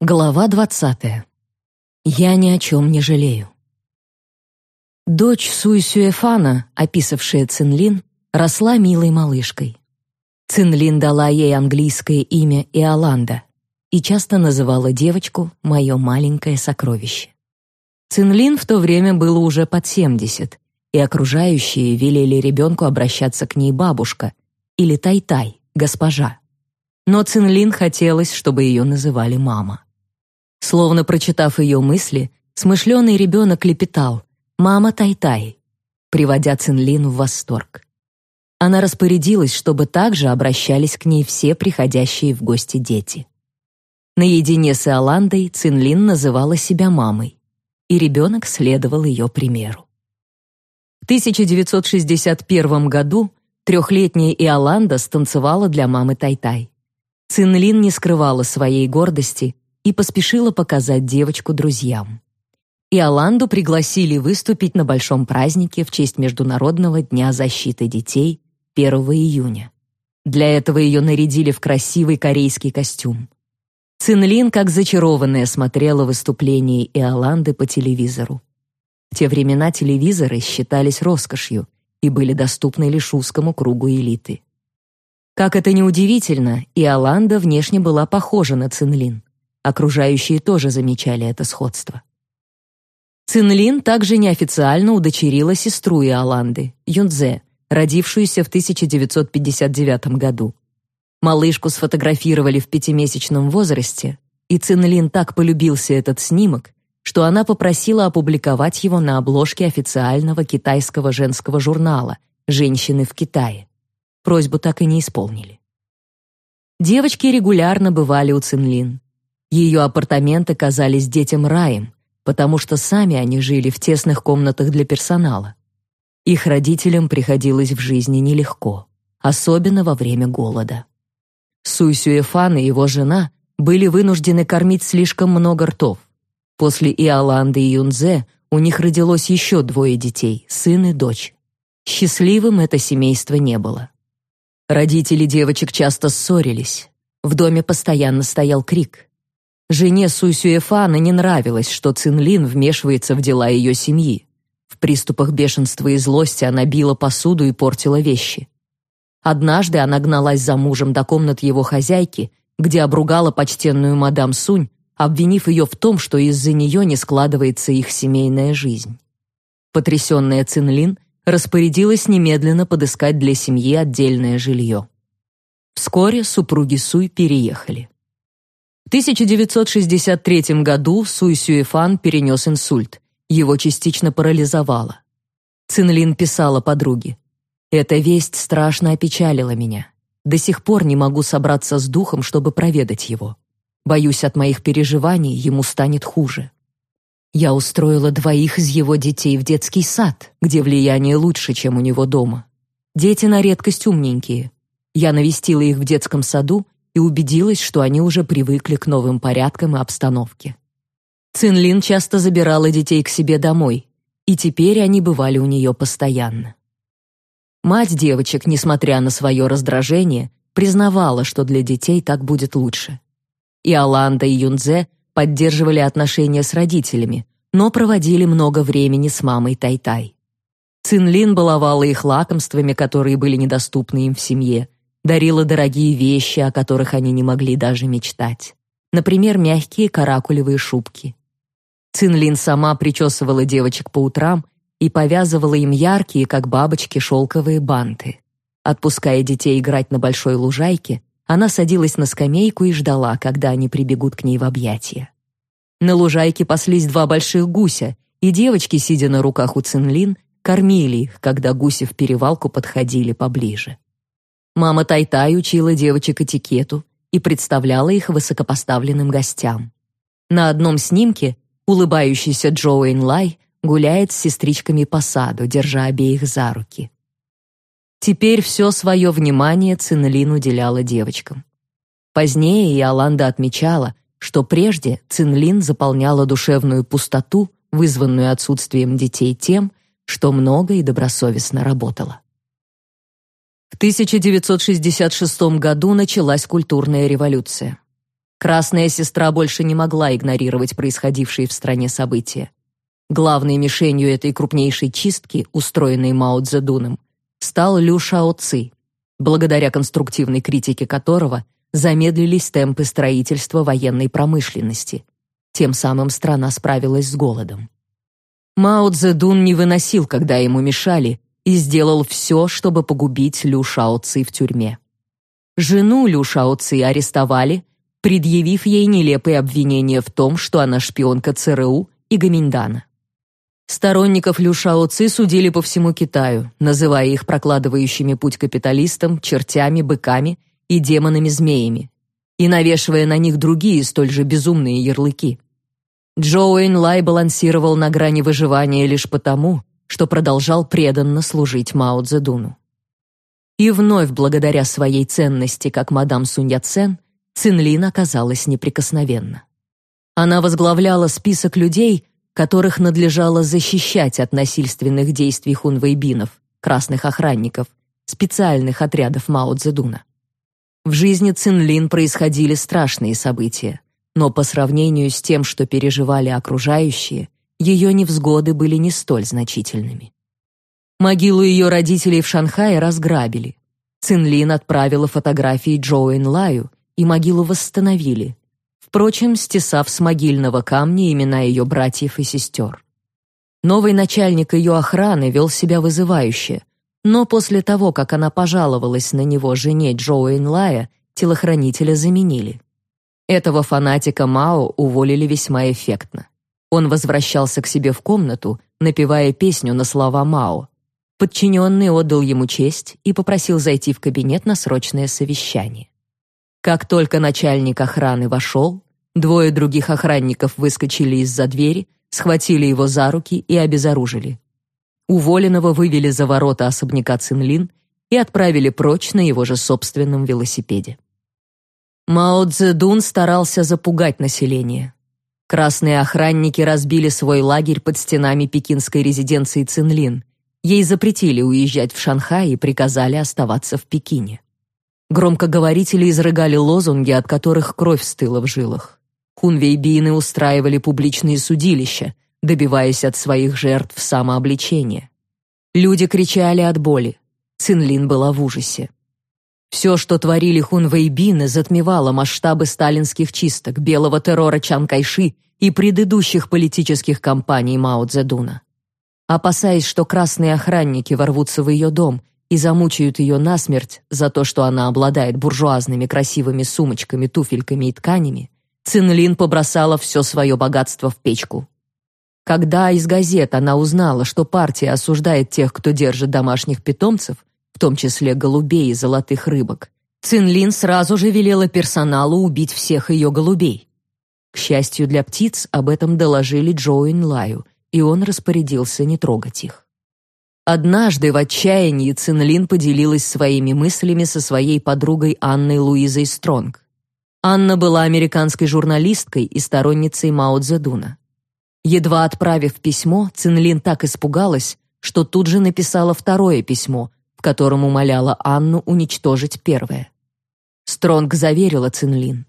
Глава двадцатая. Я ни о чем не жалею. Дочь Суй Сюэфана, описавшая Цинлин, росла милой малышкой. Цинлин дала ей английское имя Иоланда и часто называла девочку «моё маленькое сокровище». Цинлин в то время было уже под семьдесят, и окружающие велели ребенку обращаться к ней бабушка или тай-тай, госпожа. Но Цинлин хотелось, чтобы ее называли мама. Словно прочитав ее мысли, смышленый ребенок лепетал «Мама Тай-Тай», приводя Цинлин в восторг. Она распорядилась, чтобы также обращались к ней все приходящие в гости дети. Наедине с Иоландой Цинлин называла себя мамой, и ребенок следовал ее примеру. В 1961 году трехлетняя Иоланда станцевала для мамы Тай-Тай. Цинлин не скрывала своей гордости и поспешила показать девочку друзьям. Иоланду пригласили выступить на большом празднике в честь Международного дня защиты детей 1 июня. Для этого ее нарядили в красивый корейский костюм. Цинлин, как зачарованная, смотрела выступление Иоланды по телевизору. В те времена телевизоры считались роскошью и были доступны лишь узкому кругу элиты. Как это ни удивительно, Иоланда внешне была похожа на Цинлин. Окружающие тоже замечали это сходство. Цинлин также неофициально удочерила сестру Иоланды, Юнзе, родившуюся в 1959 году. Малышку сфотографировали в пятимесячном возрасте, и Цинлин так полюбился этот снимок, что она попросила опубликовать его на обложке официального китайского женского журнала «Женщины в Китае». Просьбу так и не исполнили. Девочки регулярно бывали у Цинлин. Ее апартаменты казались детям раем, потому что сами они жили в тесных комнатах для персонала. Их родителям приходилось в жизни нелегко, особенно во время голода. Суй Сюэфан и его жена были вынуждены кормить слишком много ртов. После Иоланды и Юнзе у них родилось еще двое детей, сын и дочь. Счастливым это семейство не было. Родители девочек часто ссорились. В доме постоянно стоял крик. Жене Суйсюэфана не нравилось, что Цинлин вмешивается в дела ее семьи. В приступах бешенства и злости она била посуду и портила вещи. Однажды она гналась за мужем до комнат его хозяйки, где обругала почтенную мадам Сунь, обвинив ее в том, что из-за нее не складывается их семейная жизнь. Потрясенная Цинлин распорядилась немедленно подыскать для семьи отдельное жилье. Вскоре супруги Суй переехали. В 1963 году Суй Сюэфан перенес инсульт. Его частично парализовало. Цинлин писала подруге. «Эта весть страшно опечалила меня. До сих пор не могу собраться с духом, чтобы проведать его. Боюсь, от моих переживаний ему станет хуже. Я устроила двоих из его детей в детский сад, где влияние лучше, чем у него дома. Дети на редкость умненькие. Я навестила их в детском саду и убедилась, что они уже привыкли к новым порядкам и обстановке. Цинлин часто забирала детей к себе домой, и теперь они бывали у нее постоянно. Мать девочек, несмотря на свое раздражение, признавала, что для детей так будет лучше. И Аланда и Юнзе поддерживали отношения с родителями, но проводили много времени с мамой Тай-Тай. Цинлин баловала их лакомствами, которые были недоступны им в семье, дарила дорогие вещи, о которых они не могли даже мечтать. Например, мягкие каракулевые шубки. Цинлин сама причесывала девочек по утрам и повязывала им яркие, как бабочки, шелковые банты. Отпуская детей играть на большой лужайке, она садилась на скамейку и ждала, когда они прибегут к ней в объятия. На лужайке паслись два больших гуся, и девочки, сидя на руках у Цинлин, кормили их, когда гуси в перевалку подходили поближе. Мама Тай-Тай учила девочек этикету и представляла их высокопоставленным гостям. На одном снимке улыбающийся Джоуэн Лай гуляет с сестричками по саду, держа обеих за руки. Теперь все свое внимание Цинлин уделяла девочкам. Позднее Иоланда отмечала, что прежде Цинлин заполняла душевную пустоту, вызванную отсутствием детей тем, что много и добросовестно работала. В 1966 году началась культурная революция. Красная сестра больше не могла игнорировать происходившие в стране события. Главной мишенью этой крупнейшей чистки, устроенной Мао Цзэдуном, стал Лю Шао Ци, благодаря конструктивной критике которого замедлились темпы строительства военной промышленности. Тем самым страна справилась с голодом. Мао Цзэдун не выносил, когда ему мешали, и сделал все, чтобы погубить Лю Шао Ци в тюрьме. Жену Лю Шао Ци арестовали, предъявив ей нелепые обвинения в том, что она шпионка ЦРУ и Гаминдана. Сторонников Лю Шао Ци судили по всему Китаю, называя их прокладывающими путь капиталистам, чертями, быками и демонами-змеями, и навешивая на них другие столь же безумные ярлыки. Джоуэн Лай балансировал на грани выживания лишь потому, что продолжал преданно служить Мао Цзэдуну. И вновь благодаря своей ценности как мадам Сунь Яцен, Цинлин оказалась неприкосновенна. Она возглавляла список людей, которых надлежало защищать от насильственных действий хунвейбинов, красных охранников, специальных отрядов Мао Цзэдуна. В жизни Цинлин происходили страшные события, но по сравнению с тем, что переживали окружающие, ее невзгоды были не столь значительными. Могилу ее родителей в Шанхае разграбили. Цинлин отправила фотографии Джоуэн Лаю, и могилу восстановили, впрочем, стесав с могильного камня имена ее братьев и сестер. Новый начальник ее охраны вел себя вызывающе, но после того, как она пожаловалась на него жене Джоуэн Лая, телохранителя заменили. Этого фанатика Мао уволили весьма эффектно. Он возвращался к себе в комнату, напевая песню на слова Мао. Подчиненный отдал ему честь и попросил зайти в кабинет на срочное совещание. Как только начальник охраны вошел, двое других охранников выскочили из-за двери, схватили его за руки и обезоружили. Уволенного вывели за ворота особняка Цинлин и отправили прочь на его же собственном велосипеде. Мао Цзэдун старался запугать население. Красные охранники разбили свой лагерь под стенами пекинской резиденции Цинлин. Ей запретили уезжать в Шанхай и приказали оставаться в Пекине. Громкоговорители изрыгали лозунги, от которых кровь стыла в жилах. Хунвейбины устраивали публичные судилища, добиваясь от своих жертв самообличения. Люди кричали от боли. Цинлин была в ужасе. Все, что творили хунвейбины, затмевало масштабы сталинских чисток, белого террора Чан Кайши и предыдущих политических кампаний Мао Цзэдуна. Опасаясь, что красные охранники ворвутся в ее дом и замучают ее насмерть за то, что она обладает буржуазными красивыми сумочками, туфельками и тканями, Цинлин побросала все свое богатство в печку. Когда из газет она узнала, что партия осуждает тех, кто держит домашних питомцев, в том числе голубей и золотых рыбок, Цинлин сразу же велела персоналу убить всех ее голубей. К счастью для птиц, об этом доложили Джоуин Лаю, и он распорядился не трогать их. Однажды в отчаянии Цинлин поделилась своими мыслями со своей подругой Анной Луизой Стронг. Анна была американской журналисткой и сторонницей Мао Цзэдуна. Едва отправив письмо, Цинлин так испугалась, что тут же написала второе письмо, в котором умоляла Анну уничтожить первое. Стронг заверила Цинлин.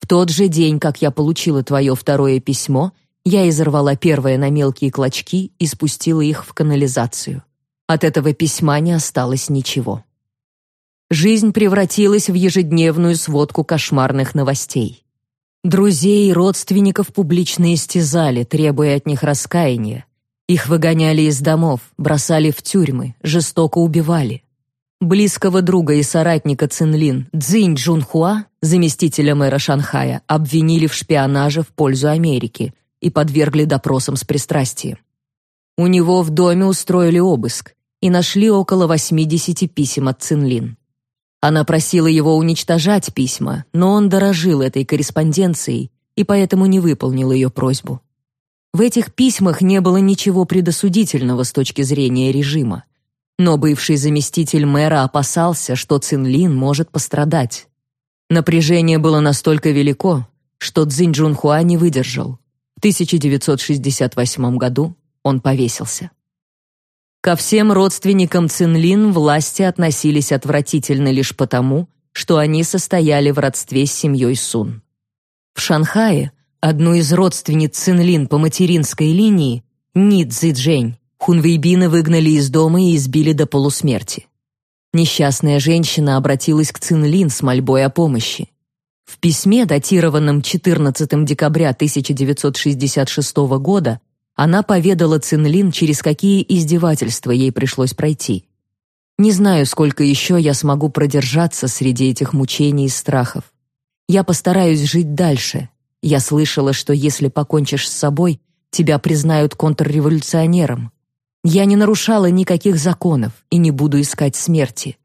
«В тот же день, как я получила твое второе письмо, я изорвала первое на мелкие клочки и спустила их в канализацию. От этого письма не осталось ничего. Жизнь превратилась в ежедневную сводку кошмарных новостей. Друзей и родственников публично истязали, требуя от них раскаяния. Их выгоняли из домов, бросали в тюрьмы, жестоко убивали. Близкого друга и соратника Цинлин, Цзинь Джунхуа, заместителя мэра Шанхая, обвинили в шпионаже в пользу Америки и подвергли допросам с пристрастием. У него в доме устроили обыск и нашли около 80 писем от Цинлин. Она просила его уничтожать письма, но он дорожил этой корреспонденцией и поэтому не выполнил ее просьбу. В этих письмах не было ничего предосудительного с точки зрения режима, но бывший заместитель мэра опасался, что Цинлин может пострадать. Напряжение было настолько велико, что Цзинь Джунхуа не выдержал. В 1968 году он повесился. Ко всем родственникам Цинлин власти относились отвратительно лишь потому, что они состояли в родстве с семьей Сун. В Шанхае одну из родственниц Цинлин по материнской линии, Ни Цзиджень, хунвейбины выгнали из дома и избили до полусмерти. Несчастная женщина обратилась к Цинлин с мольбой о помощи. В письме, датированном 14 декабря 1966 года, она поведала Цинлин, через какие издевательства ей пришлось пройти. Не знаю, сколько еще я смогу продержаться среди этих мучений и страхов. Я постараюсь жить дальше. Я слышала, что если покончишь с собой, тебя признают контрреволюционером. Я не нарушала никаких законов и не буду искать смерти.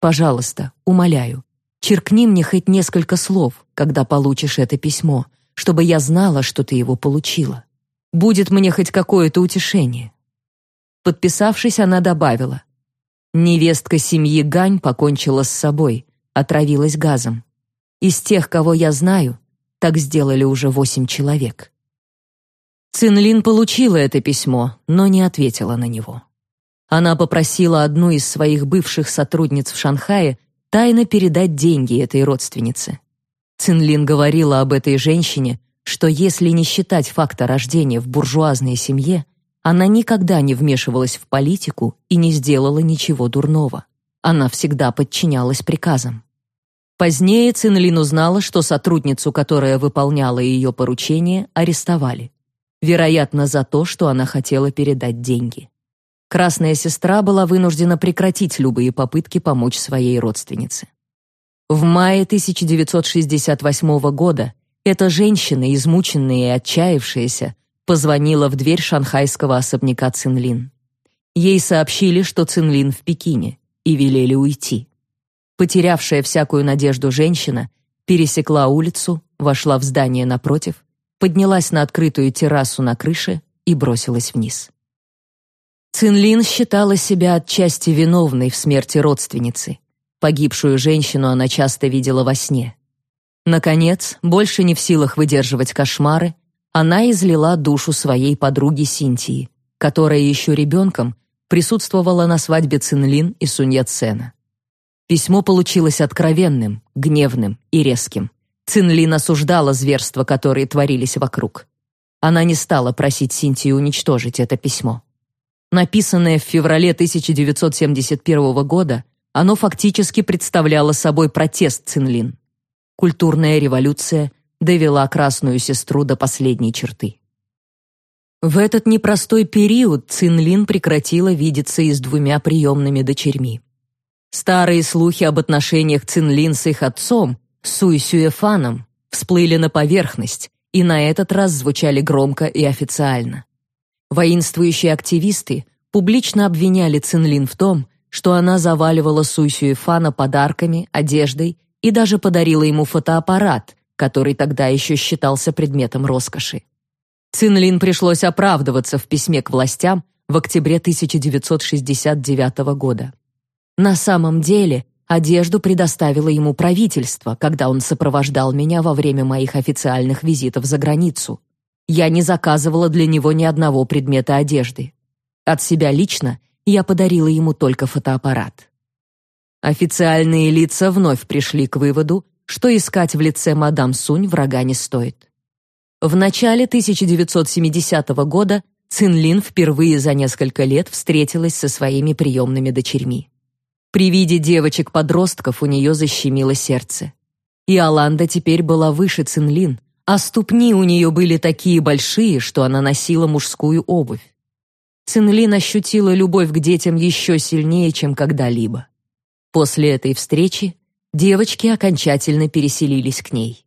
Пожалуйста, умоляю, черкни мне хоть несколько слов, когда получишь это письмо, чтобы я знала, что ты его получила. Будет мне хоть какое-то утешение. Подписавшись, она добавила: Невестка семьи Гань покончила с собой, отравилась газом. Из тех, кого я знаю, так сделали уже восемь человек. Цинлин получила это письмо, но не ответила на него. Она попросила одну из своих бывших сотрудниц в Шанхае тайно передать деньги этой родственнице. Цинлин говорила об этой женщине, что если не считать факта рождения в буржуазной семье, она никогда не вмешивалась в политику и не сделала ничего дурного. Она всегда подчинялась приказам. Позднее Цинлин узнала, что сотрудницу, которая выполняла ее поручение, арестовали. Вероятно, за то, что она хотела передать деньги. Красная сестра была вынуждена прекратить любые попытки помочь своей родственнице. В мае 1968 года эта женщина, измученная и отчаявшаяся, позвонила в дверь шанхайского особняка Цинлин. Ей сообщили, что Цинлин в Пекине, и велели уйти. Потерявшая всякую надежду женщина пересекла улицу, вошла в здание напротив, поднялась на открытую террасу на крыше и бросилась вниз. Цинлин считала себя отчасти виновной в смерти родственницы. Погибшую женщину она часто видела во сне. Наконец, больше не в силах выдерживать кошмары, она излила душу своей подруги Синтии, которая еще ребенком присутствовала на свадьбе Цинлин и Сунь Яцена. Письмо получилось откровенным, гневным и резким. Цинлин осуждала зверства, которые творились вокруг. Она не стала просить Синтию уничтожить это письмо. Написанное в феврале 1971 года, оно фактически представляло собой протест Цинлин. Культурная революция довела красную сестру до последней черты. В этот непростой период Цинлин прекратила видеться и с двумя приемными дочерьми. Старые слухи об отношениях Цинлин с их отцом, Суй Сюэфаном, всплыли на поверхность и на этот раз звучали громко и официально. Воинствующие активисты публично обвиняли Цинлин в том, что она заваливала Суй Сюэфана подарками, одеждой и даже подарила ему фотоаппарат, который тогда еще считался предметом роскоши. Цинлин пришлось оправдываться в письме к властям в октябре 1969 года. На самом деле, одежду предоставило ему правительство, когда он сопровождал меня во время моих официальных визитов за границу. Я не заказывала для него ни одного предмета одежды. От себя лично я подарила ему только фотоаппарат. Официальные лица вновь пришли к выводу, что искать в лице мадам Сунь врага не стоит. В начале 1970 года Цинлин впервые за несколько лет встретилась со своими приемными дочерьми. При виде девочек-подростков у нее защемило сердце. И Аланда теперь была выше Цинлин, а ступни у нее были такие большие, что она носила мужскую обувь. Цинлин ощутила любовь к детям еще сильнее, чем когда-либо. После этой встречи девочки окончательно переселились к ней.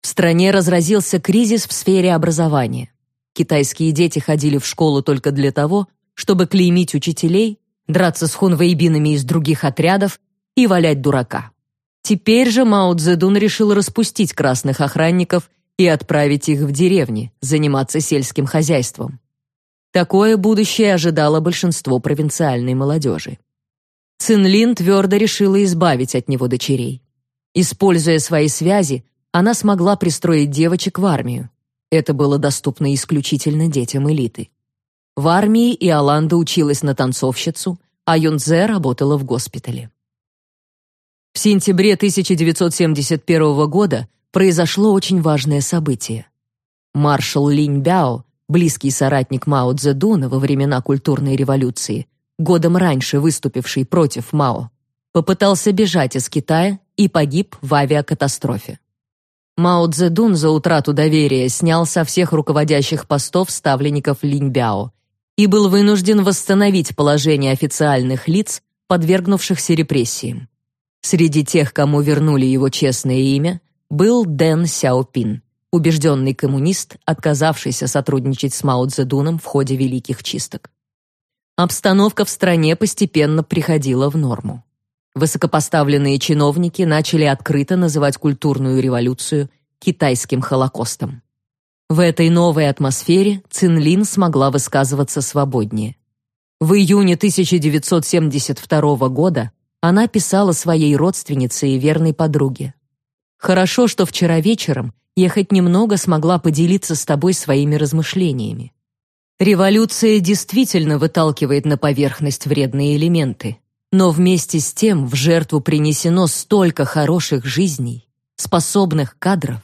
В стране разразился кризис в сфере образования. Китайские дети ходили в школу только для того, чтобы клеймить учителей, драться с хунвейбинами из других отрядов и валять дурака. Теперь же Мао Цзэдун решил распустить красных охранников и отправить их в деревни, заниматься сельским хозяйством. Такое будущее ожидало большинство провинциальной молодежи. Цинлин твердо решила избавить от него дочерей. Используя свои связи, она смогла пристроить девочек в армию. Это было доступно исключительно детям элиты. В армии Иоланда училась на танцовщицу, а Юнзе работала в госпитале. В сентябре 1971 года произошло очень важное событие. Маршал Линь Бяо, близкий соратник Мао Цзэдуна во времена культурной революции, годом раньше выступивший против Мао, попытался бежать из Китая и погиб в авиакатастрофе. Мао Цзэдун за утрату доверия снял со всех руководящих постов ставленников Линь Бяо и был вынужден восстановить положение официальных лиц, подвергнувшихся репрессиям. Среди тех, кому вернули его честное имя, был Дэн Сяопин, убежденный коммунист, отказавшийся сотрудничать с Мао Цзэдуном в ходе Великих Чисток. Обстановка в стране постепенно приходила в норму. Высокопоставленные чиновники начали открыто называть культурную революцию китайским Холокостом. В этой новой атмосфере Цинлин смогла высказываться свободнее. В июне 1972 года она писала своей родственнице и верной подруге. «Хорошо, что вчера вечером я хоть немного смогла поделиться с тобой своими размышлениями. Революция действительно выталкивает на поверхность вредные элементы, но вместе с тем в жертву принесено столько хороших жизней, способных кадров.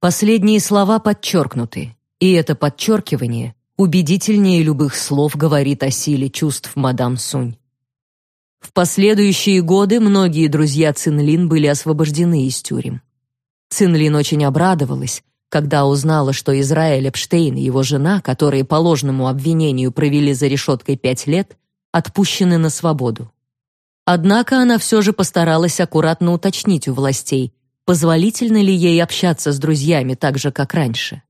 Последние слова подчеркнуты, и это подчеркивание убедительнее любых слов говорит о силе чувств мадам Сунь. В последующие годы многие друзья Цинлин были освобождены из тюрем. Цинлин очень обрадовалась, когда узнала, что Израиль Эпштейн и его жена, которые по ложному обвинению провели за решеткой пять лет, отпущены на свободу. Однако она все же постаралась аккуратно уточнить у властей, позволительно ли ей общаться с друзьями так же, как раньше.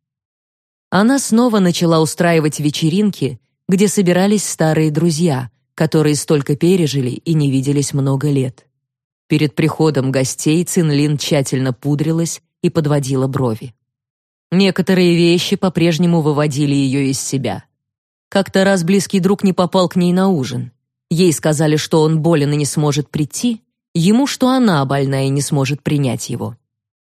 Она снова начала устраивать вечеринки, где собирались старые друзья, которые столько пережили и не виделись много лет. Перед приходом гостей Цинлин тщательно пудрилась и подводила брови. Некоторые вещи по-прежнему выводили ее из себя. Как-то раз близкий друг не попал к ней на ужин. Ей сказали, что он болен и не сможет прийти, ему, что она больна и не сможет принять его.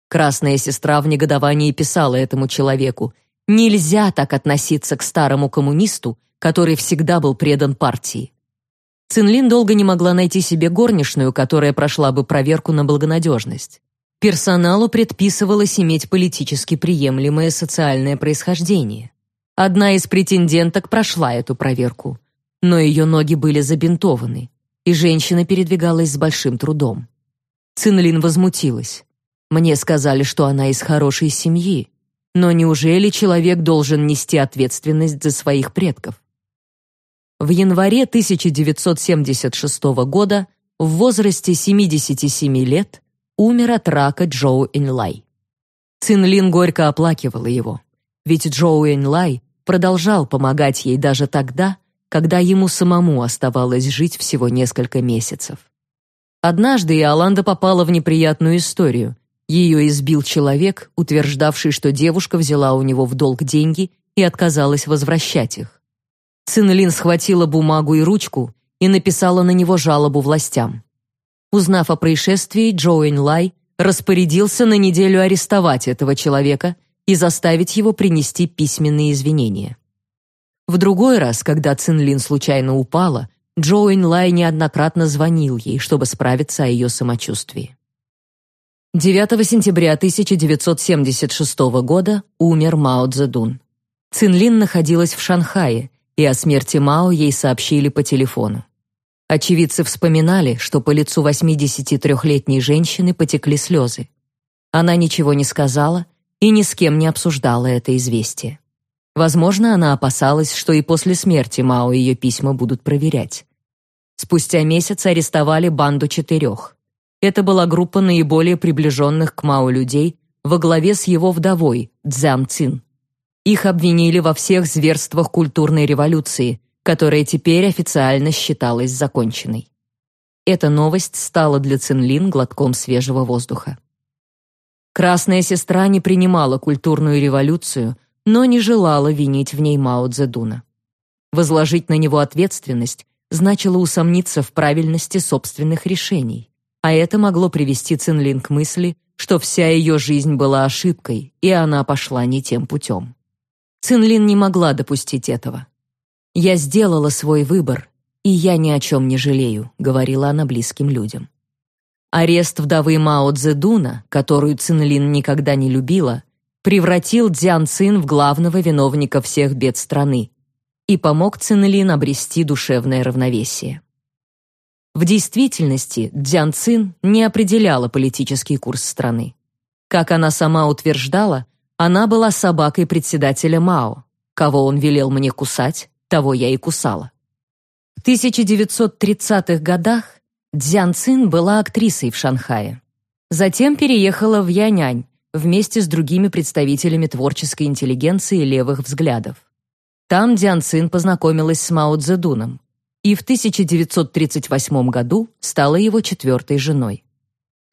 Красная сестра в негодовании писала этому человеку, «Нельзя так относиться к старому коммунисту, который всегда был предан партии». Цинлин долго не могла найти себе горничную, которая прошла бы проверку на благонадежность. Персоналу предписывалось иметь политически приемлемое социальное происхождение. Одна из претенденток прошла эту проверку но ее ноги были забинтованы, и женщина передвигалась с большим трудом. Цинлин возмутилась. Мне сказали, что она из хорошей семьи, но неужели человек должен нести ответственность за своих предков? В январе 1976 года в возрасте 77 лет умер от рака Джоу Инлай. Цинлин горько оплакивала его, ведь Джоу Инлай продолжал помогать ей даже тогда, когда ему самому оставалось жить всего несколько месяцев. Однажды Иоланда попала в неприятную историю. Ее избил человек, утверждавший, что девушка взяла у него в долг деньги и отказалась возвращать их. Цинлин схватила бумагу и ручку и написала на него жалобу властям. Узнав о происшествии, Джоуэн Лай распорядился на неделю арестовать этого человека и заставить его принести письменные извинения. В другой раз, когда Цинлин случайно упала, Джоуин Лай неоднократно звонил ей, чтобы справиться о ее самочувствии. 9 сентября 1976 года умер Мао Цзэдун. Цинлин находилась в Шанхае, и о смерти Мао ей сообщили по телефону. Очевидцы вспоминали, что по лицу 83-летней женщины потекли слезы. Она ничего не сказала и ни с кем не обсуждала это известие. Возможно, она опасалась, что и после смерти Мао ее письма будут проверять. Спустя месяц арестовали банду четырех. Это была группа наиболее приближенных к Мао людей во главе с его вдовой Цзян Цин. Их обвинили во всех зверствах культурной революции, которая теперь официально считалась законченной. Эта новость стала для Цинлин глотком свежего воздуха. Красная сестра не принимала культурную революцию, но не желала винить в ней Мао Цзэдуна. Возложить на него ответственность значило усомниться в правильности собственных решений, а это могло привести Цинлин к мысли, что вся ее жизнь была ошибкой, и она пошла не тем путем. Цинлин не могла допустить этого. «Я сделала свой выбор, и я ни о чем не жалею», — говорила она близким людям. Арест вдовы Мао Цзэдуна, которую Цинлин никогда не любила, превратил Дзян Цин в главного виновника всех бед страны и помог Цинлин обрести душевное равновесие. В действительности Дзян Цин не определяла политический курс страны. Как она сама утверждала, она была собакой председателя Мао. Кого он велел мне кусать, того я и кусала. В 1930-х годах Дзян Цин была актрисой в Шанхае. Затем переехала в Яньань вместе с другими представителями творческой интеллигенции левых взглядов. Там Дзян Цин познакомилась с Мао Цзэдуном и в 1938 году стала его четвертой женой.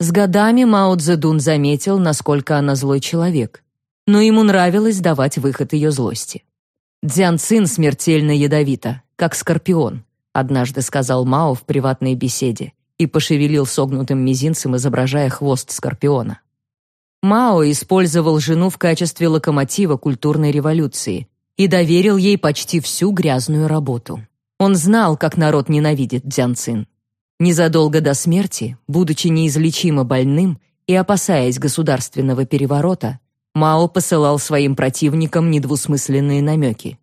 С годами Мао Цзэдун заметил, насколько она злой человек, но ему нравилось давать выход ее злости. «Дзян Цин смертельно ядовита, как скорпион», однажды сказал Мао в приватной беседе и пошевелил согнутым мизинцем, изображая хвост скорпиона. Мао использовал жену в качестве локомотива культурной революции и доверил ей почти всю грязную работу. Он знал, как народ ненавидит Дзян Цин. Незадолго до смерти, будучи неизлечимо больным и опасаясь государственного переворота, Мао посылал своим противникам недвусмысленные намеки.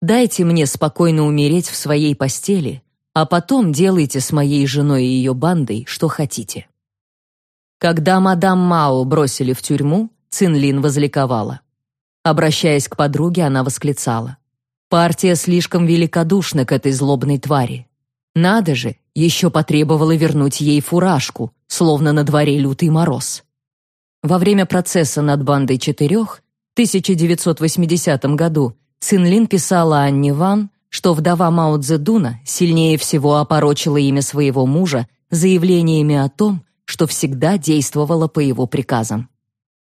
«Дайте мне спокойно умереть в своей постели, а потом делайте с моей женой и ее бандой, что хотите». Когда мадам Мао бросили в тюрьму, Цинлин возликовала. Обращаясь к подруге, она восклицала. «Партия слишком великодушна к этой злобной твари. Надо же, еще потребовала вернуть ей фуражку, словно на дворе лютый мороз. Во время процесса над бандой четырех в 1980 году Цинлин писала Анне Ван, что вдова Мао Цзэдуна сильнее всего опорочила имя своего мужа заявлениями о том, что всегда действовала по его приказам.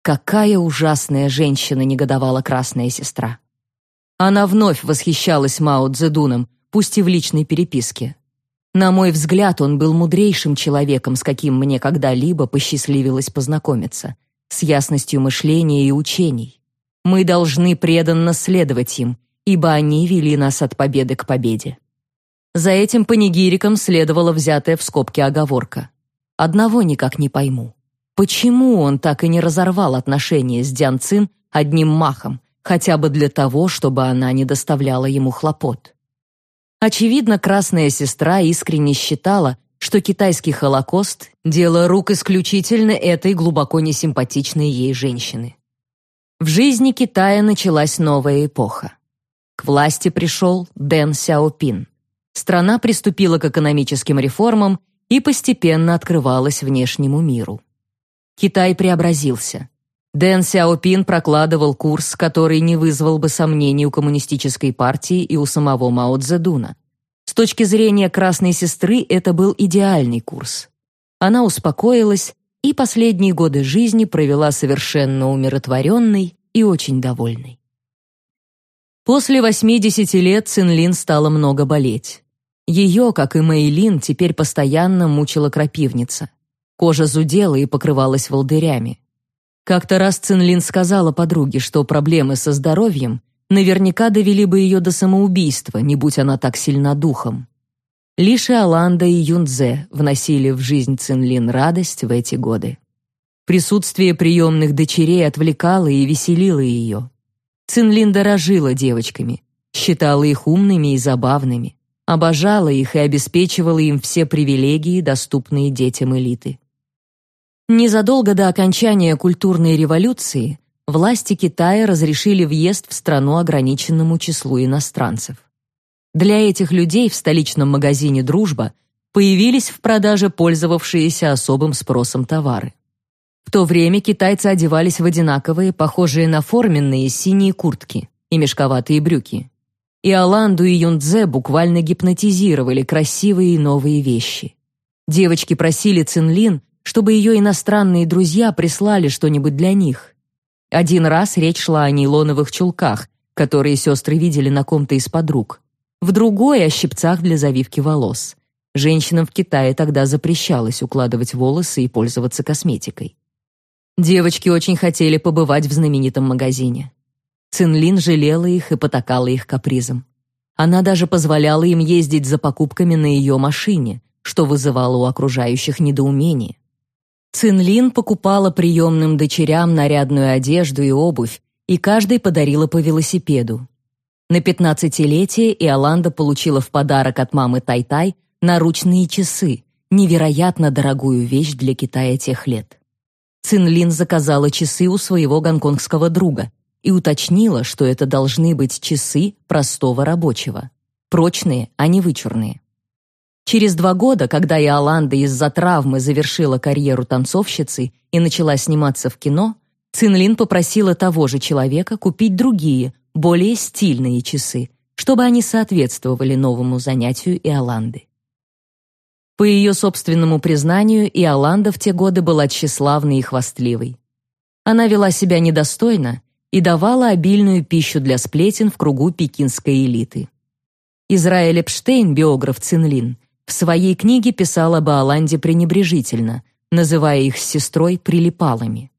Какая ужасная женщина негодовала красная сестра. Она вновь восхищалась Мао Цзэдуном, пусть и в личной переписке. На мой взгляд, он был мудрейшим человеком, с каким мне когда-либо посчастливилось познакомиться, с ясностью мышления и учений. Мы должны преданно следовать им, ибо они вели нас от победы к победе. За этим панигириком следовала взятая в скобки оговорка. Одного никак не пойму. Почему он так и не разорвал отношения с Дян Цин одним махом, хотя бы для того, чтобы она не доставляла ему хлопот? Очевидно, красная сестра искренне считала, что китайский Холокост – дело рук исключительно этой глубоко несимпатичной ей женщины. В жизни Китая началась новая эпоха. К власти пришел Дэн Сяопин. Страна приступила к экономическим реформам и постепенно открывалась внешнему миру. Китай преобразился. Дэн Сяопин прокладывал курс, который не вызвал бы сомнений у коммунистической партии и у самого Мао Цзэдуна. С точки зрения красной сестры это был идеальный курс. Она успокоилась и последние годы жизни провела совершенно умиротворенной и очень довольной. После 80 лет Цинлин стала много болеть. Ее, как и Мэйлин, теперь постоянно мучила крапивница. Кожа зудела и покрывалась волдырями. Как-то раз Цинлин сказала подруге, что проблемы со здоровьем наверняка довели бы ее до самоубийства, не будь она так сильна духом. Лишь Иоланда и Юнцзе вносили в жизнь Цинлин радость в эти годы. Присутствие приемных дочерей отвлекало и веселило ее. Цинлин дорожила девочками, считала их умными и забавными, обожала их и обеспечивала им все привилегии, доступные детям элиты. Незадолго до окончания культурной революции власти Китая разрешили въезд в страну ограниченному числу иностранцев. Для этих людей в столичном магазине «Дружба» появились в продаже пользовавшиеся особым спросом товары. В то время китайцы одевались в одинаковые, похожие на форменные синие куртки и мешковатые брюки. И Аланду и Юнцзе буквально гипнотизировали красивые новые вещи. Девочки просили Цинлин чтобы ее иностранные друзья прислали что-нибудь для них. Один раз речь шла о нейлоновых чулках, которые сестры видели на ком-то из подруг. В другой — о щипцах для завивки волос. Женщинам в Китае тогда запрещалось укладывать волосы и пользоваться косметикой. Девочки очень хотели побывать в знаменитом магазине. Цинлин жалела их и потакала их капризом. Она даже позволяла им ездить за покупками на ее машине, что вызывало у окружающих недоумение. Цинлин покупала приемным дочерям нарядную одежду и обувь, и каждой подарила по велосипеду. На пятнадцатилетие Иоланда получила в подарок от мамы Тай-Тай наручные часы, невероятно дорогую вещь для Китая тех лет. Цинлин заказала часы у своего гонконгского друга и уточнила, что это должны быть часы простого рабочего. Прочные, а не вычурные. Через два года, когда Иоланда из-за травмы завершила карьеру танцовщицы и начала сниматься в кино, Цинлин попросила того же человека купить другие, более стильные часы, чтобы они соответствовали новому занятию Иоланды. По ее собственному признанию, Иоланда в те годы была тщеславной и хвастливой. Она вела себя недостойно и давала обильную пищу для сплетен в кругу пекинской элиты. Израиль Эпштейн, биограф Цинлин, в своей книге писал об Иоланде пренебрежительно, называя их с сестрой прилипалами.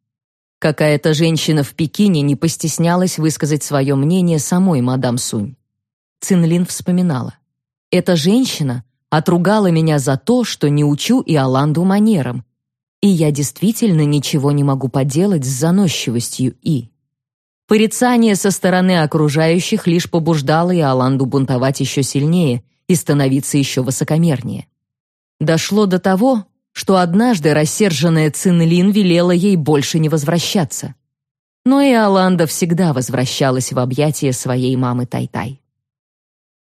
Какая-то женщина в Пекине не постеснялась высказать свое мнение самой мадам Сунь. Цинлин вспоминала. «Эта женщина отругала меня за то, что не учу Иоланду манерам, и я действительно ничего не могу поделать с заносчивостью И. Порицание со стороны окружающих лишь побуждало Иоланду бунтовать еще сильнее и становиться еще высокомернее. Дошло до того, что однажды рассерженная Цинлин велела ей больше не возвращаться. Но Иоланда всегда возвращалась в объятия своей мамы Тай-Тай.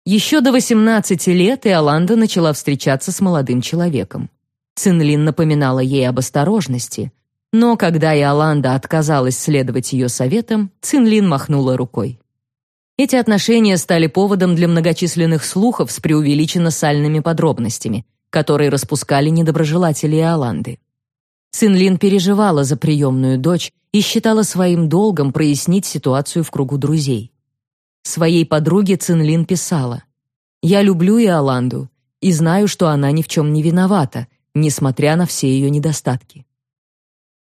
Еще до 18 лет Иоланда начала встречаться с молодым человеком. Цинлин напоминала ей об осторожности, но когда Иоланда отказалась следовать ее советам, Цинлин махнула рукой. Эти отношения стали поводом для многочисленных слухов с преувеличенно сальными подробностями, которые распускали недоброжелатели Иоланды. Цинлин переживала за приемную дочь и считала своим долгом прояснить ситуацию в кругу друзей. Своей подруге Цинлин писала «Я люблю Иоланду и знаю, что она ни в чем не виновата, несмотря на все ее недостатки».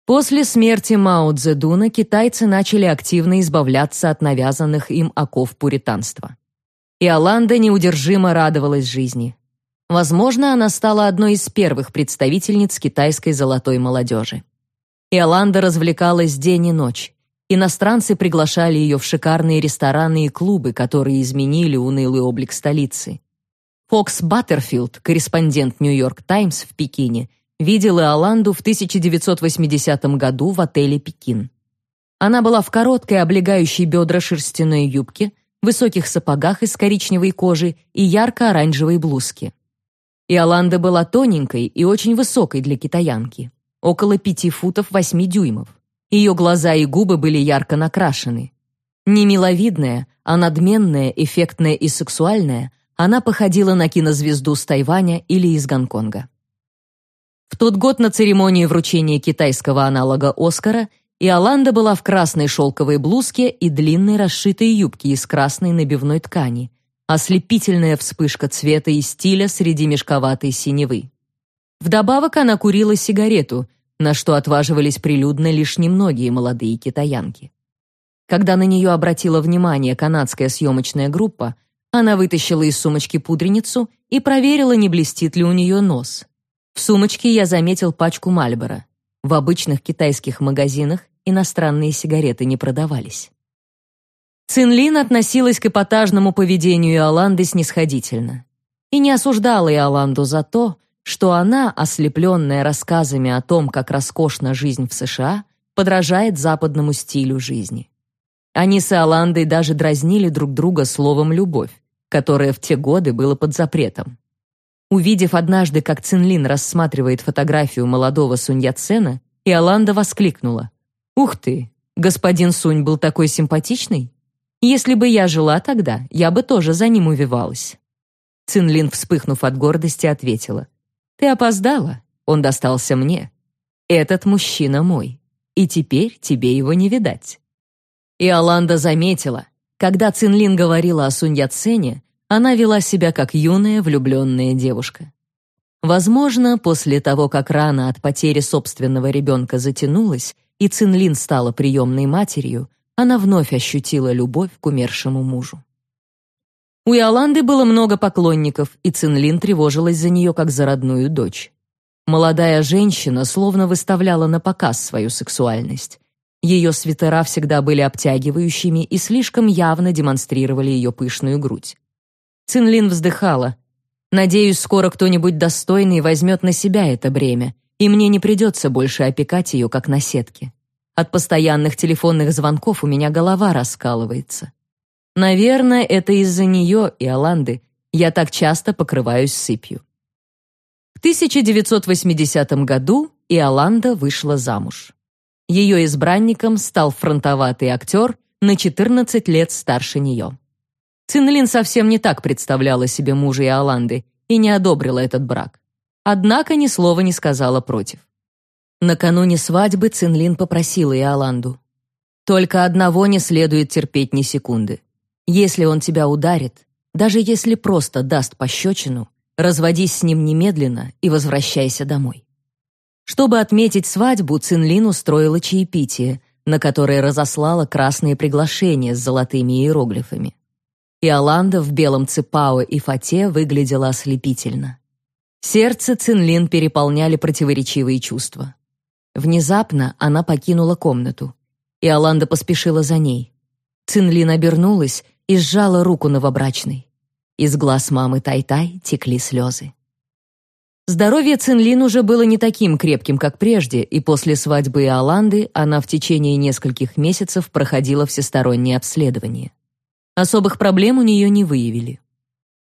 После смерти Мао Цзэдуна китайцы начали активно избавляться от навязанных им оков пуританства. Иоланда неудержимо радовалась жизни. Возможно, она стала одной из первых представительниц китайской золотой молодежи. Иоланда развлекалась день и ночь. Иностранцы приглашали ее в шикарные рестораны и клубы, которые изменили унылый облик столицы. Фокс Баттерфилд, корреспондент Нью-Йорк Таймс в Пекине, видел Иоланду в 1980 году в отеле «Пекин». Она была в короткой, облегающей бедра шерстяной юбке, высоких сапогах из коричневой кожи и ярко-оранжевой блузке. Иоланда была тоненькой и очень высокой для китаянки, около пяти футов восьми дюймов. Ее глаза и губы были ярко накрашены. Не миловидная, а надменная, эффектная и сексуальная, она походила на кинозвезду с Тайваня или из Гонконга. Тот год на церемонии вручения китайского аналога Оскара Иоланда была в красной шелковой блузке и длинной расшитой юбке из красной набивной ткани, ослепительная вспышка цвета и стиля среди мешковатой синевы. Вдобавок она курила сигарету, на что отваживались прилюдно лишь немногие молодые китаянки. Когда на нее обратила внимание канадская съемочная группа, она вытащила из сумочки пудреницу и проверила, не блестит ли у нее нос. В сумочке я заметил пачку Мальборо. В обычных китайских магазинах иностранные сигареты не продавались. Цинлин относилась к эпатажному поведению Иоланды снисходительно и не осуждала Иоланду за то, что она, ослепленная рассказами о том, как роскошна жизнь в США, подражает западному стилю жизни. Они с Иоландой даже дразнили друг друга словом «любовь», которое в те годы было под запретом. Увидев однажды, как Цинлин рассматривает фотографию молодого Сунь Яцена, Иоланда воскликнула. «Ух ты! Господин Сунь был такой симпатичный! Если бы я жила тогда, я бы тоже за ним увивалась». Цинлин, вспыхнув от гордости, ответила. «Ты опоздала, он достался мне. Этот мужчина мой, и теперь тебе его не видать». Иоланда заметила, когда Цинлин говорила о Сунь Яцене, она вела себя как юная влюбленная девушка. Возможно, после того, как рана от потери собственного ребенка затянулась, и Цинлин стала приемной матерью, она вновь ощутила любовь к умершему мужу. У Иоланды было много поклонников, и Цинлин тревожилась за нее как за родную дочь. Молодая женщина словно выставляла на показ свою сексуальность. Ее свитера всегда были обтягивающими и слишком явно демонстрировали ее пышную грудь. Цинлин вздыхала. «Надеюсь, скоро кто-нибудь достойный возьмет на себя это бремя, и мне не придется больше опекать ее, как наседки. От постоянных телефонных звонков у меня голова раскалывается. Наверное, это из-за нее, и Иоланды, я так часто покрываюсь сыпью». В 1980 году Иоланда вышла замуж. Ее избранником стал фронтоватый актер на 14 лет старше нее. Цинлин совсем не так представляла себе мужа Иоланды и не одобрила этот брак. Однако ни слова не сказала против. Накануне свадьбы Цинлин попросила Иоланду. «Только одного не следует терпеть ни секунды. Если он тебя ударит, даже если просто даст пощечину, разводись с ним немедленно и возвращайся домой». Чтобы отметить свадьбу, Цинлин устроила чаепитие, на которое разослала красные приглашения с золотыми иероглифами. Иоланда в белом ципао и фате выглядела ослепительно. Сердце Цинлин переполняли противоречивые чувства. Внезапно она покинула комнату. Иоланда поспешила за ней. Цинлин обернулась и сжала руку новобрачной. Из глаз мамы Тай-Тай текли слезы. Здоровье Цинлин уже было не таким крепким, как прежде, и после свадьбы Иоланды она в течение нескольких месяцев проходила всестороннее обследование. Особых проблем у нее не выявили.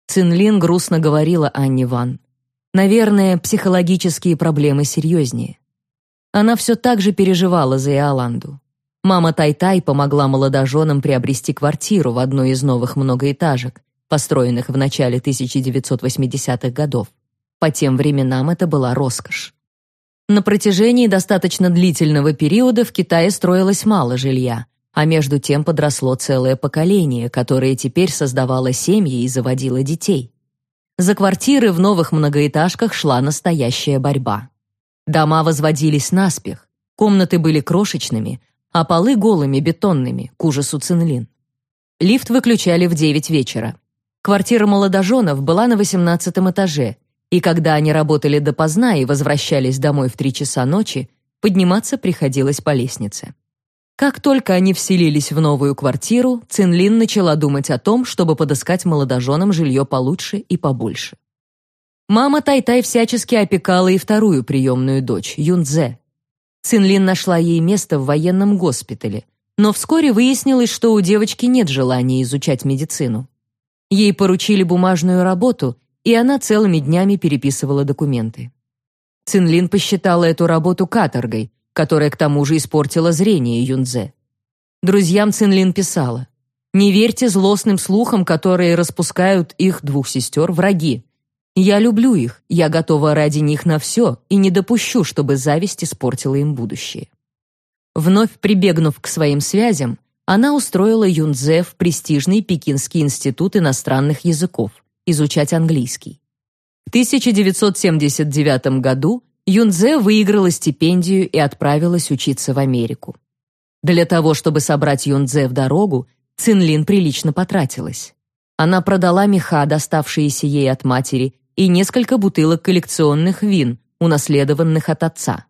Цинлин грустно говорила Анне Ван. Наверное, психологические проблемы серьезнее. Она все так же переживала за Иоланду. Мама Тай-Тай помогла молодоженам приобрести квартиру в одной из новых многоэтажек, построенных в начале 1980-х годов. По тем временам это была роскошь. На протяжении достаточно длительного периода в Китае строилось мало жилья, а между тем подросло целое поколение, которое теперь создавало семьи и заводило детей. За квартиры в новых многоэтажках шла настоящая борьба. Дома возводились наспех, комнаты были крошечными, а полы голыми, бетонными, к ужасу Цинлин. Лифт выключали в 9 вечера. Квартира молодоженов была на 18 этаже, и когда они работали допоздна и возвращались домой в три часа ночи, подниматься приходилось по лестнице. Как только они вселились в новую квартиру, Цинлин начала думать о том, чтобы подыскать молодоженам жилье получше и побольше. Мама Тайтай всячески опекала и вторую приемную дочь, Юнзе. Цинлин нашла ей место в военном госпитале, но вскоре выяснилось, что у девочки нет желания изучать медицину. Ей поручили бумажную работу, и она целыми днями переписывала документы. Цинлин посчитала эту работу каторгой, которая к тому же испортила зрение Юнзе. Друзьям Цинлин писала: "Не верьте злостным слухам, которые распускают их двух сестер враги. Я люблю их, я готова ради них на все и не допущу, чтобы зависть испортила им будущее". Вновь прибегнув к своим связям, она устроила Юнзе в престижный Пекинский институт иностранных языков изучать английский. В 1979 году Юнзе выиграла стипендию и отправилась учиться в Америку. Для того, чтобы собрать Юнзе в дорогу, Цинлин прилично потратилась. Она продала меха, доставшиеся ей от матери, и несколько бутылок коллекционных вин, унаследованных от отца.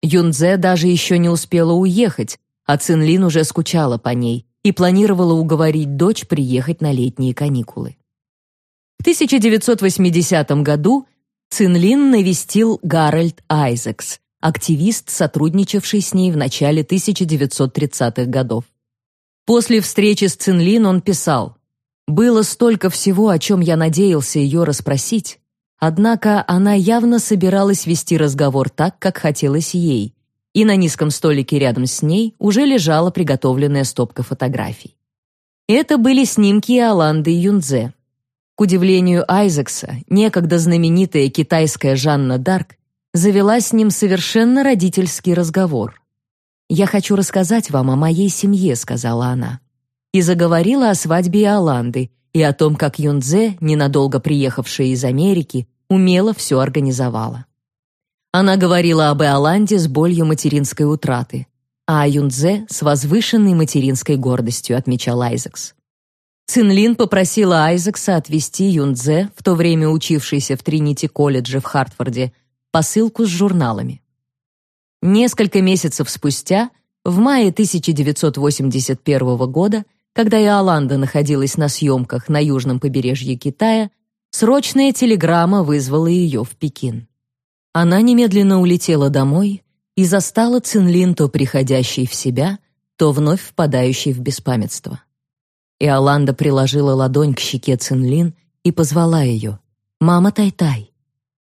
Юнзе даже еще не успела уехать, а Цинлин уже скучала по ней и планировала уговорить дочь приехать на летние каникулы. В 1980 году Цинлин навестил Гарольд Айзекс, активист, сотрудничавший с ней в начале 1930-х годов. После встречи с Цинлин он писал: "Было столько всего, о чем я надеялся ее расспросить, однако она явно собиралась вести разговор так, как хотелось ей." И на низком столике рядом с ней уже лежала приготовленная стопка фотографий. Это были снимки Иоланды Юнзе, к удивлению Айзекса, некогда знаменитая китайская Жанна Дарк завела с ним совершенно родительский разговор. «Я хочу рассказать вам о моей семье», — сказала она. И заговорила о свадьбе Иоланды и о том, как Юнзе, ненадолго приехавшая из Америки, умело все организовала. Она говорила об Иоланде с болью материнской утраты, а о Юнзе с возвышенной материнской гордостью, отмечал Айзекс. Цинлин попросила Айзекса отвезти Юнзе, в то время учившийся в Тринити-колледже в Хартфорде, посылку с журналами. Несколько месяцев спустя, в мае 1981 года, когда Иоланда находилась на съемках на южном побережье Китая, срочная телеграмма вызвала ее в Пекин. Она немедленно улетела домой и застала Цинлин то приходящей в себя, то вновь впадающей в беспамятство. Иоланда приложила ладонь к щеке Цинлин и позвала ее. «Мама Тай-Тай».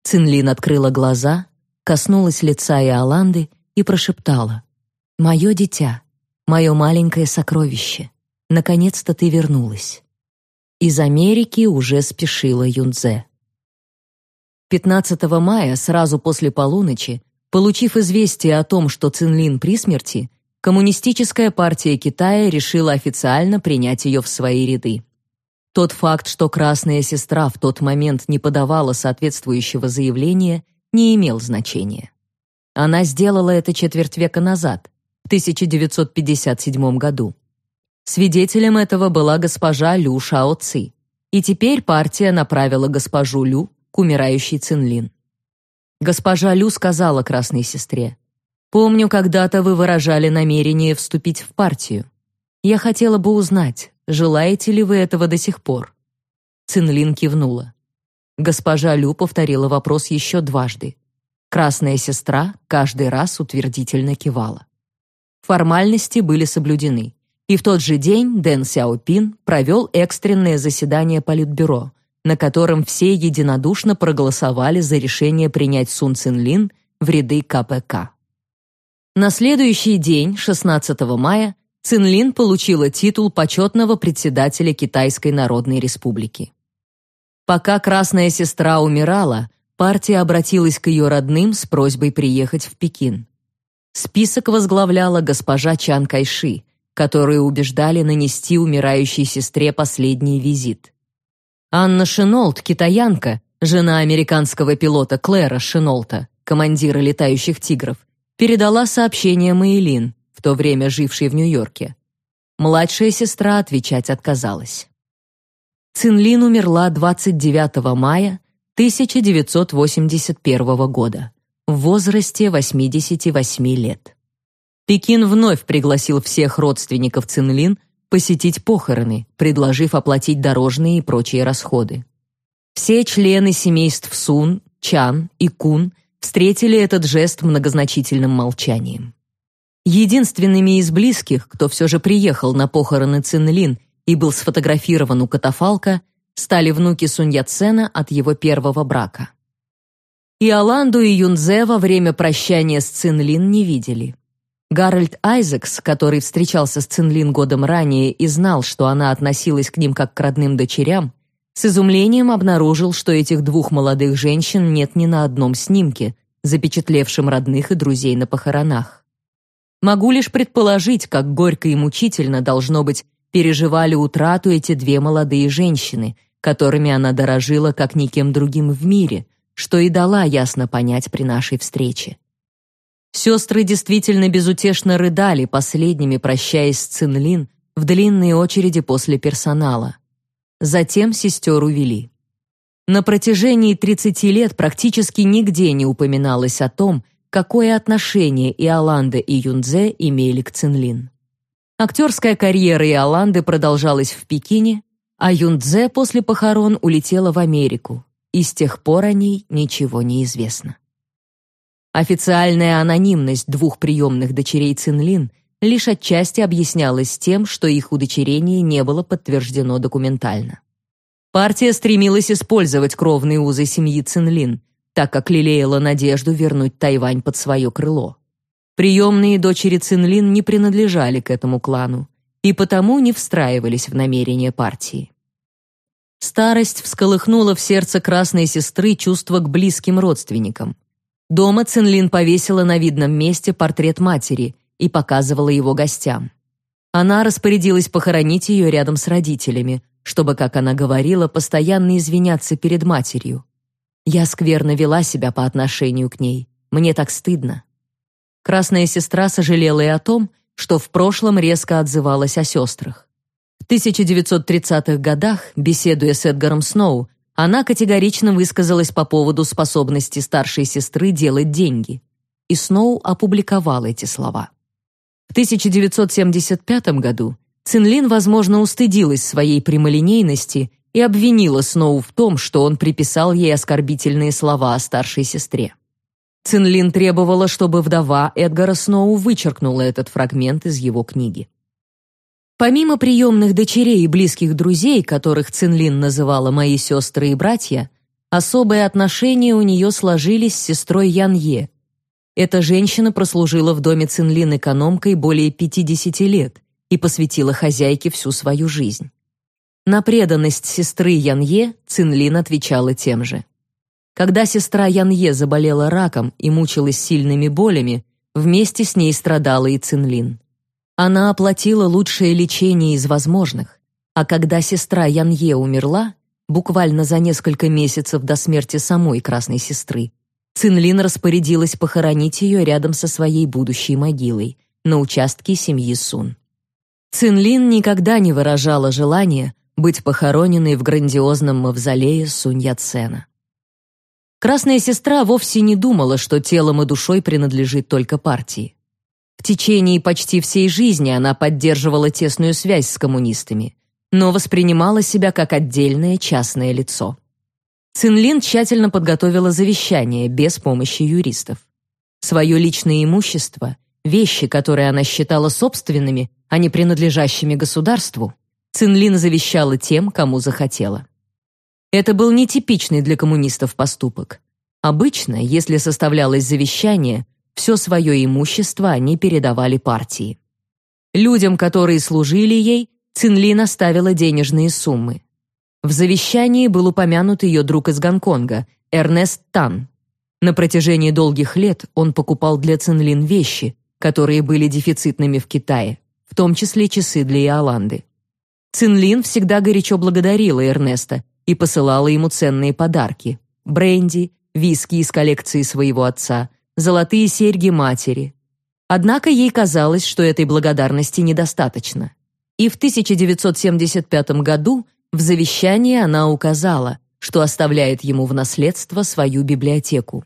Цинлин открыла глаза, коснулась лица Иоланды и прошептала. «Мое дитя, мое маленькое сокровище, наконец-то ты вернулась». Из Америки уже спешила Юнзе. 15 мая, сразу после полуночи, получив известие о том, что Цинлин при смерти, Коммунистическая партия Китая решила официально принять ее в свои ряды. Тот факт, что красная сестра в тот момент не подавала соответствующего заявления, не имел значения. Она сделала это четверть века назад, в 1957 году. Свидетелем этого была госпожа Лю Шао Ци, и теперь партия направила госпожу Лю к умирающей Цинлин. Госпожа Лю сказала красной сестре: Помню, когда-то вы выражали намерение вступить в партию. Я хотела бы узнать, желаете ли вы этого до сих пор?» Цинлин кивнула. Госпожа Лю повторила вопрос еще дважды. Красная сестра каждый раз утвердительно кивала. Формальности были соблюдены, и в тот же день Дэн Сяопин провел экстренное заседание Политбюро, на котором все единодушно проголосовали за решение принять Сун Цинлин в ряды КПК. На следующий день, 16 мая, Цинлин получила титул почетного председателя Китайской Народной Республики. Пока Красная Сестра умирала, партия обратилась к ее родным с просьбой приехать в Пекин. Список возглавляла госпожа Чан Кайши, которую убеждали нанести умирающей сестре последний визит. Анна Шинолт, китаянка, жена американского пилота Клэра Шинолта, командира летающих тигров, передала сообщение Мэйлин, в то время жившей в Нью-Йорке. Младшая сестра отвечать отказалась. Цинлин умерла 29 мая 1981 года в возрасте 88 лет. Пекин вновь пригласил всех родственников Цинлин посетить похороны, предложив оплатить дорожные и прочие расходы. Все члены семейств Сун, Чан и Кун встретили этот жест многозначительным молчанием. Единственными из близких, кто все же приехал на похороны Цинлин и был сфотографирован у катафалка, стали внуки Сунь Яцена от его первого брака. И Аланду и Юнзе во время прощания с Цинлин не видели. Гарольд Айзекс, который встречался с Цинлин годом ранее и знал, что она относилась к ним как к родным дочерям, с изумлением обнаружил, что этих двух молодых женщин нет ни на одном снимке, запечатлевшем родных и друзей на похоронах. Могу лишь предположить, как горько и мучительно должно быть переживали утрату эти две молодые женщины, которыми она дорожила как никем другим в мире, что и дала ясно понять при нашей встрече. Сестры действительно безутешно рыдали последними, прощаясь с Цинлин в длинной очереди после персонала. Затем сестер увели. На протяжении 30 лет практически нигде не упоминалось о том, какое отношение Иоланда и Юнзе имели к Цинлин. Актерская карьера Иоланды продолжалась в Пекине, а Юнзе после похорон улетела в Америку, и с тех пор о ней ничего не известно. Официальная анонимность двух приемных дочерей Цинлин лишь отчасти объяснялось тем, что их удочерение не было подтверждено документально. Партия стремилась использовать кровные узы семьи Цинлин, так как лелеяла надежду вернуть Тайвань под свое крыло. Приемные дочери Цинлин не принадлежали к этому клану и потому не встраивались в намерения партии. Старость всколыхнула в сердце красной сестры чувство к близким родственникам. Дома Цинлин повесила на видном месте портрет матери, и показывала его гостям. Она распорядилась похоронить ее рядом с родителями, чтобы, как она говорила, постоянно извиняться перед матерью. Я скверно вела себя по отношению к ней. Мне так стыдно. Красная сестра сожалела и о том, что в прошлом резко отзывалась о сестрах. В 1930-х годах, беседуя с Эдгаром Сноу, она категорично высказалась по поводу способности старшей сестры делать деньги, и Сноу опубликовал эти слова. В 1975 году Цинлин, возможно, устыдилась своей прямолинейности и обвинила Сноу в том, что он приписал ей оскорбительные слова о старшей сестре. Цинлин требовала, чтобы вдова Эдгара Сноу вычеркнула этот фрагмент из его книги. Помимо приемных дочерей и близких друзей, которых Цинлин называла «мои сестры и братья», особые отношения у нее сложились с сестрой Ян Е. Эта женщина прослужила в доме Цинлин экономкой более 50 лет и посвятила хозяйке всю свою жизнь. На преданность сестры Янье Цинлин отвечала тем же. Когда сестра Янье заболела раком и мучилась сильными болями, вместе с ней страдала и Цинлин. Она оплатила лучшее лечение из возможных, а когда сестра Янье умерла, буквально за несколько месяцев до смерти самой красной сестры, Цинлин распорядилась похоронить ее рядом со своей будущей могилой на участке семьи Сун. Цинлин никогда не выражала желания быть похороненной в грандиозном мавзолее Сунь Яцена. Красная сестра вовсе не думала, что телом и душой принадлежит только партии. В течение почти всей жизни она поддерживала тесную связь с коммунистами, но воспринимала себя как отдельное частное лицо. Цинлин тщательно подготовила завещание без помощи юристов. Свое личное имущество, вещи, которые она считала собственными, а не принадлежащими государству, Цинлин завещала тем, кому захотела. Это был нетипичный для коммунистов поступок. Обычно, если составлялось завещание, все свое имущество они передавали партии. Людям, которые служили ей, Цинлин оставила денежные суммы. В завещании был упомянут ее друг из Гонконга, Эрнест Тан. На протяжении долгих лет он покупал для Цинлин вещи, которые были дефицитными в Китае, в том числе часы для Иоланды. Цинлин всегда горячо благодарила Эрнеста и посылала ему ценные подарки: бренди, виски из коллекции своего отца, золотые серьги матери. Однако ей казалось, что этой благодарности недостаточно. И в 1975 году в завещании она указала, что оставляет ему в наследство свою библиотеку.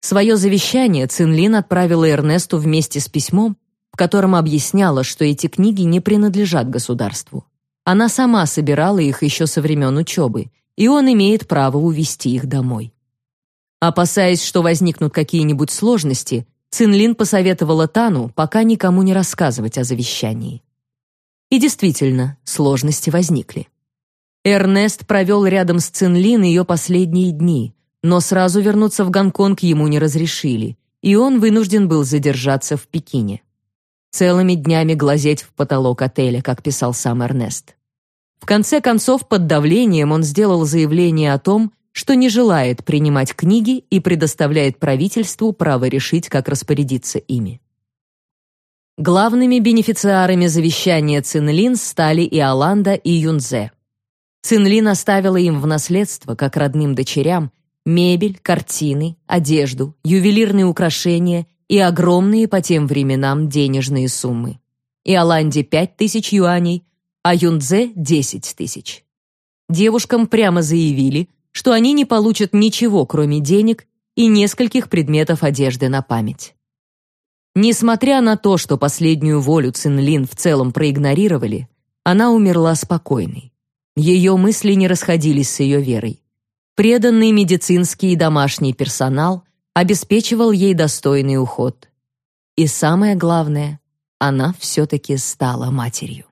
Свое завещание Цинлин отправила Эрнесту вместе с письмом, в котором объясняла, что эти книги не принадлежат государству. Она сама собирала их еще со времен учебы, и он имеет право увезти их домой. Опасаясь, что возникнут какие-нибудь сложности, Цинлин посоветовала Тану пока никому не рассказывать о завещании. И действительно, сложности возникли. Эрнест провел рядом с Цинлин ее последние дни, но сразу вернуться в Гонконг ему не разрешили, и он вынужден был задержаться в Пекине. Целыми днями глазеть в потолок отеля, как писал сам Эрнест. В конце концов, под давлением он сделал заявление о том, что не желает принимать книги и предоставляет правительству право решить, как распорядиться ими. Главными бенефициарами завещания Цинлин стали Иоланда и Юнзе. Цинлин оставила им в наследство, как родным дочерям, мебель, картины, одежду, ювелирные украшения и огромные по тем временам денежные суммы. Иоланде пять тысяч юаней, а Юнзе — 10 тысяч. Девушкам прямо заявили, что они не получат ничего, кроме денег и нескольких предметов одежды на память. Несмотря на то, что последнюю волю Цинлин в целом проигнорировали, она умерла спокойной. Ее мысли не расходились с ее верой. Преданный медицинский и домашний персонал обеспечивал ей достойный уход. И самое главное, она все-таки стала матерью.